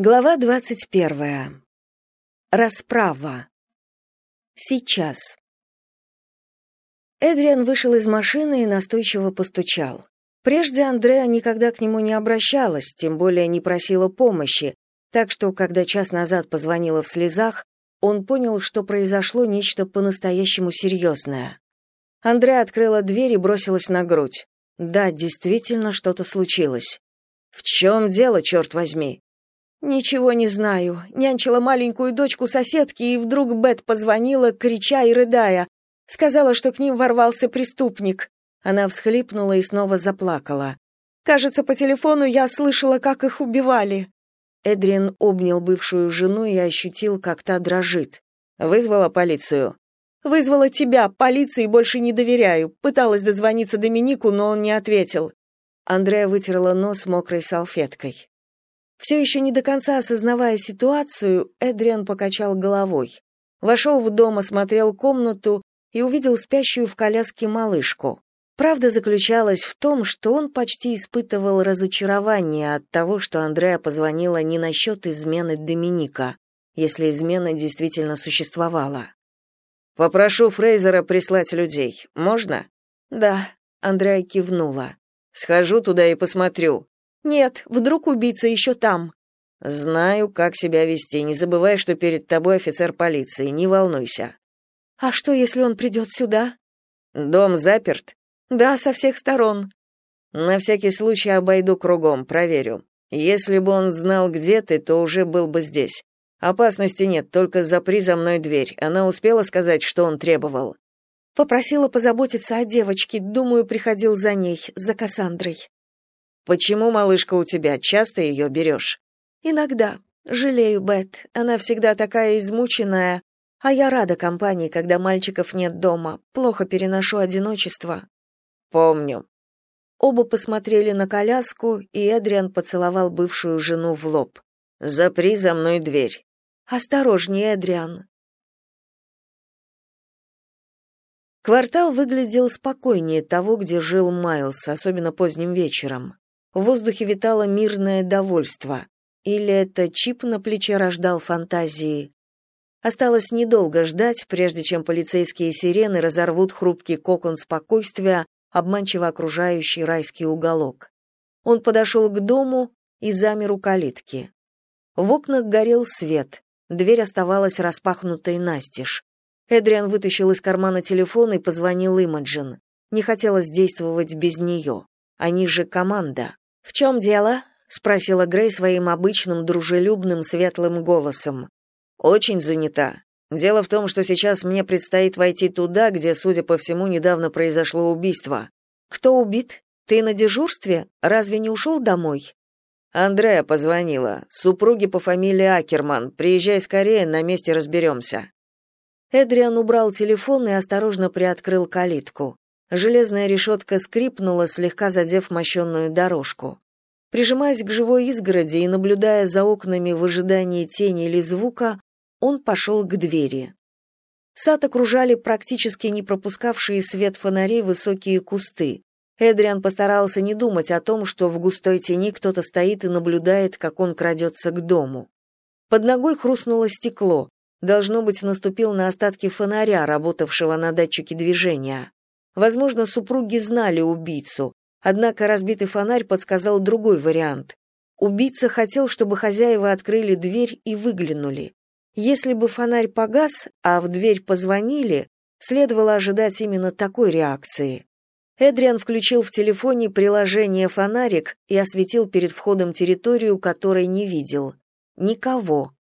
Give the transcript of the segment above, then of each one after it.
Глава двадцать первая. Расправа. Сейчас. Эдриан вышел из машины и настойчиво постучал. Прежде Андреа никогда к нему не обращалась, тем более не просила помощи, так что, когда час назад позвонила в слезах, он понял, что произошло нечто по-настоящему серьезное. Андреа открыла дверь и бросилась на грудь. Да, действительно, что-то случилось. «В чем дело, черт возьми?» «Ничего не знаю. Нянчила маленькую дочку соседки, и вдруг Бет позвонила, крича и рыдая. Сказала, что к ним ворвался преступник». Она всхлипнула и снова заплакала. «Кажется, по телефону я слышала, как их убивали». Эдриан обнял бывшую жену и ощутил, как та дрожит. «Вызвала полицию?» «Вызвала тебя. Полиции больше не доверяю. Пыталась дозвониться Доминику, но он не ответил». Андрея вытерла нос мокрой салфеткой. Все еще не до конца осознавая ситуацию, Эдриан покачал головой. Вошел в дом, осмотрел комнату и увидел спящую в коляске малышку. Правда заключалась в том, что он почти испытывал разочарование от того, что Андреа позвонила не насчет измены Доминика, если измена действительно существовала. «Попрошу Фрейзера прислать людей. Можно?» «Да», — Андреа кивнула. «Схожу туда и посмотрю. Нет, вдруг убийца еще там. Знаю, как себя вести. Не забывай, что перед тобой офицер полиции. Не волнуйся. А что, если он придет сюда? Дом заперт? Да, со всех сторон. На всякий случай обойду кругом, проверю. Если бы он знал, где ты, то уже был бы здесь. Опасности нет, только запри за мной дверь. Она успела сказать, что он требовал. Попросила позаботиться о девочке, думаю, приходил за ней, за Кассандрой. Почему малышка у тебя? Часто ее берешь?» «Иногда. Жалею Бет. Она всегда такая измученная. А я рада компании, когда мальчиков нет дома. Плохо переношу одиночество». «Помню». Оба посмотрели на коляску, и Эдриан поцеловал бывшую жену в лоб. «Запри за мной дверь». «Осторожнее, Эдриан». Квартал выглядел спокойнее того, где жил Майлз, особенно поздним вечером. В воздухе витало мирное довольство. Или это чип на плече рождал фантазии? Осталось недолго ждать, прежде чем полицейские сирены разорвут хрупкий кокон спокойствия, обманчиво окружающий райский уголок. Он подошел к дому и замер у калитки. В окнах горел свет, дверь оставалась распахнутой настежь. Эдриан вытащил из кармана телефон и позвонил Имаджин. Не хотелось действовать без нее. Они же команда. «В чем дело?» — спросила Грей своим обычным дружелюбным светлым голосом. «Очень занята. Дело в том, что сейчас мне предстоит войти туда, где, судя по всему, недавно произошло убийство. Кто убит? Ты на дежурстве? Разве не ушел домой?» Андрея позвонила. Супруги по фамилии Акерман. Приезжай скорее, на месте разберемся». Эдриан убрал телефон и осторожно приоткрыл калитку. Железная решетка скрипнула, слегка задев мощенную дорожку. Прижимаясь к живой изгороди и наблюдая за окнами в ожидании тени или звука, он пошел к двери. Сад окружали практически не пропускавшие свет фонарей высокие кусты. Эдриан постарался не думать о том, что в густой тени кто-то стоит и наблюдает, как он крадется к дому. Под ногой хрустнуло стекло. Должно быть, наступил на остатки фонаря, работавшего на датчике движения. Возможно, супруги знали убийцу, однако разбитый фонарь подсказал другой вариант. Убийца хотел, чтобы хозяева открыли дверь и выглянули. Если бы фонарь погас, а в дверь позвонили, следовало ожидать именно такой реакции. Эдриан включил в телефоне приложение «Фонарик» и осветил перед входом территорию, которой не видел. Никого.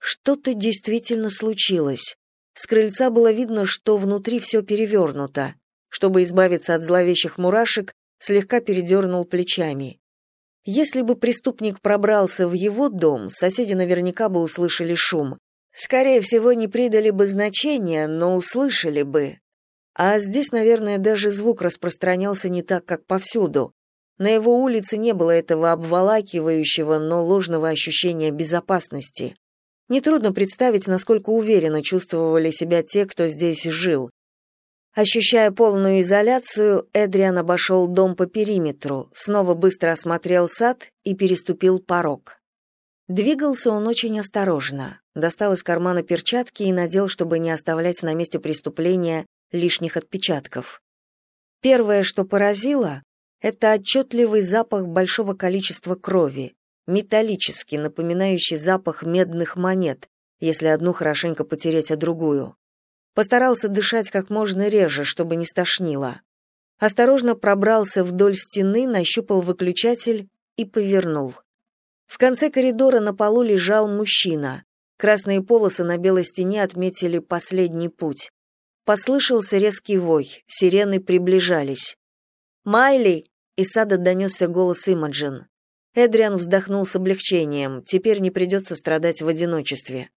Что-то действительно случилось. С крыльца было видно, что внутри все перевернуто чтобы избавиться от зловещих мурашек, слегка передернул плечами. Если бы преступник пробрался в его дом, соседи наверняка бы услышали шум. Скорее всего, не придали бы значения, но услышали бы. А здесь, наверное, даже звук распространялся не так, как повсюду. На его улице не было этого обволакивающего, но ложного ощущения безопасности. Нетрудно представить, насколько уверенно чувствовали себя те, кто здесь жил. Ощущая полную изоляцию, Эдриан обошел дом по периметру, снова быстро осмотрел сад и переступил порог. Двигался он очень осторожно. Достал из кармана перчатки и надел, чтобы не оставлять на месте преступления лишних отпечатков. Первое, что поразило, это отчетливый запах большого количества крови, металлический, напоминающий запах медных монет, если одну хорошенько потереть, а другую. Постарался дышать как можно реже, чтобы не стошнило. Осторожно пробрался вдоль стены, нащупал выключатель и повернул. В конце коридора на полу лежал мужчина. Красные полосы на белой стене отметили последний путь. Послышался резкий вой, сирены приближались. «Майли!» — из сада донесся голос Имаджин. Эдриан вздохнул с облегчением, теперь не придется страдать в одиночестве.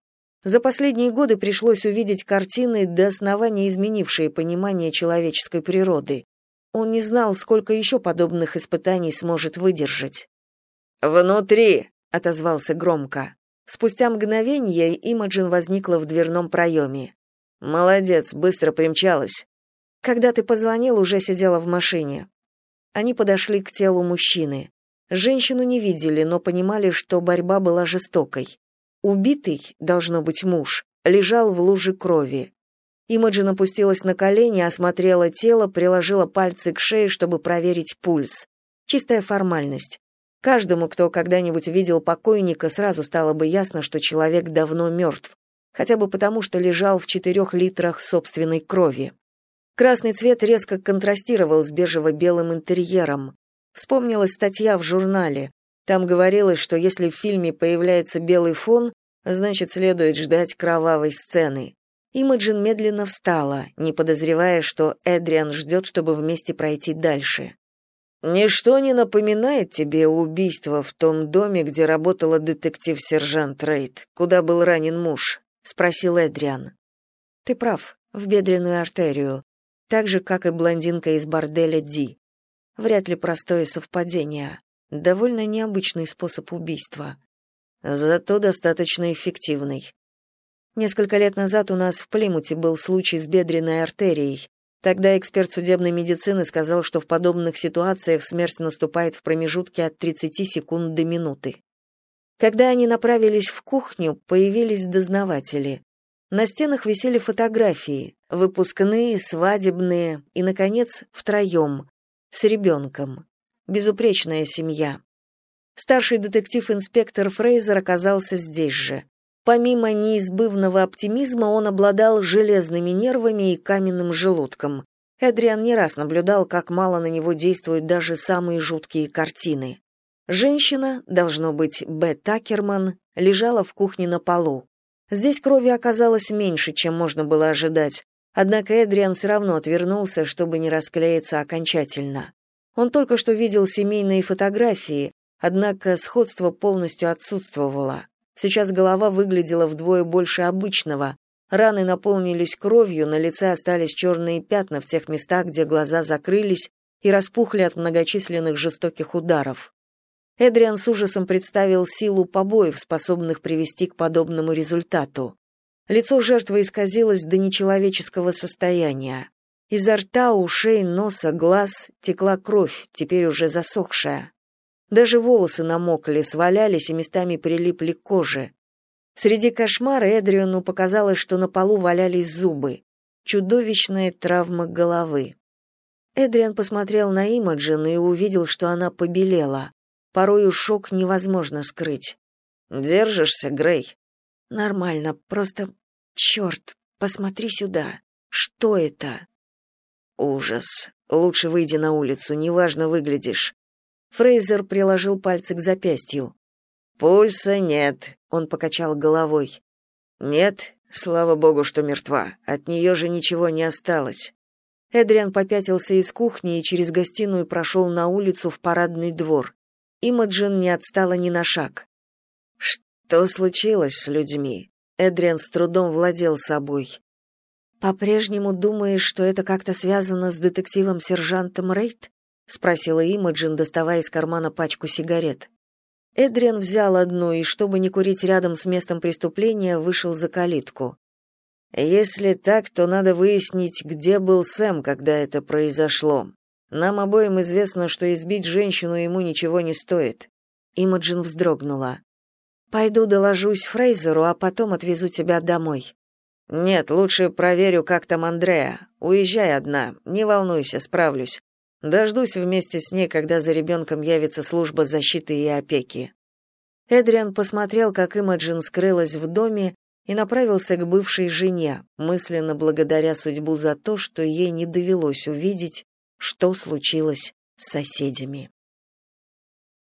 За последние годы пришлось увидеть картины, до основания изменившие понимание человеческой природы. Он не знал, сколько еще подобных испытаний сможет выдержать. «Внутри!» — отозвался громко. Спустя мгновение Имаджин возникла в дверном проеме. «Молодец, быстро примчалась». «Когда ты позвонил, уже сидела в машине». Они подошли к телу мужчины. Женщину не видели, но понимали, что борьба была жестокой. Убитый, должно быть муж, лежал в луже крови. Имаджин опустилась на колени, осмотрела тело, приложила пальцы к шее, чтобы проверить пульс. Чистая формальность. Каждому, кто когда-нибудь видел покойника, сразу стало бы ясно, что человек давно мертв, хотя бы потому, что лежал в четырех литрах собственной крови. Красный цвет резко контрастировал с бежево-белым интерьером. Вспомнилась статья в журнале. Там говорилось, что если в фильме появляется белый фон, значит, следует ждать кровавой сцены. Имаджин медленно встала, не подозревая, что Эдриан ждет, чтобы вместе пройти дальше. Ничто не напоминает тебе убийство в том доме, где работала детектив-сержант Рейд, куда был ранен муж, спросил Эдриан. Ты прав, в бедренную артерию, так же как и блондинка из борделя Ди. Вряд ли простое совпадение, довольно необычный способ убийства. Зато достаточно эффективный. Несколько лет назад у нас в Плимуте был случай с бедренной артерией. Тогда эксперт судебной медицины сказал, что в подобных ситуациях смерть наступает в промежутке от 30 секунд до минуты. Когда они направились в кухню, появились дознаватели. На стенах висели фотографии, выпускные, свадебные и, наконец, втроем, с ребенком. Безупречная семья. Старший детектив-инспектор Фрейзер оказался здесь же. Помимо неизбывного оптимизма, он обладал железными нервами и каменным желудком. Эдриан не раз наблюдал, как мало на него действуют даже самые жуткие картины. Женщина, должно быть, Б. Такерман, лежала в кухне на полу. Здесь крови оказалось меньше, чем можно было ожидать, однако Эдриан все равно отвернулся, чтобы не расклеиться окончательно. Он только что видел семейные фотографии, однако сходство полностью отсутствовало. Сейчас голова выглядела вдвое больше обычного. Раны наполнились кровью, на лице остались черные пятна в тех местах, где глаза закрылись и распухли от многочисленных жестоких ударов. Эдриан с ужасом представил силу побоев, способных привести к подобному результату. Лицо жертвы исказилось до нечеловеческого состояния. Изо рта, ушей, носа, глаз текла кровь, теперь уже засохшая. Даже волосы намокли, свалялись и местами прилипли к коже. Среди кошмара Эдриону показалось, что на полу валялись зубы. Чудовищная травма головы. Эдриан посмотрел на Имаджин и увидел, что она побелела. Порою шок невозможно скрыть. «Держишься, Грей?» «Нормально, просто... Черт, посмотри сюда. Что это?» «Ужас. Лучше выйди на улицу, неважно выглядишь. Фрейзер приложил пальцы к запястью. «Пульса нет», — он покачал головой. «Нет, слава богу, что мертва. От нее же ничего не осталось». Эдриан попятился из кухни и через гостиную прошел на улицу в парадный двор. Имаджин не отстала ни на шаг. «Что случилось с людьми?» Эдриан с трудом владел собой. «По-прежнему думаешь, что это как-то связано с детективом-сержантом Рейд?» Спросила Имаджин, доставая из кармана пачку сигарет. Эдриан взял одну и, чтобы не курить рядом с местом преступления, вышел за калитку. Если так, то надо выяснить, где был Сэм, когда это произошло. Нам обоим известно, что избить женщину ему ничего не стоит. Имаджин вздрогнула. Пойду доложусь Фрейзеру, а потом отвезу тебя домой. Нет, лучше проверю, как там Андреа. Уезжай одна, не волнуйся, справлюсь. Дождусь вместе с ней, когда за ребенком явится служба защиты и опеки. Эдриан посмотрел, как Имаджин скрылась в доме, и направился к бывшей жене, мысленно благодаря судьбу за то, что ей не довелось увидеть, что случилось с соседями.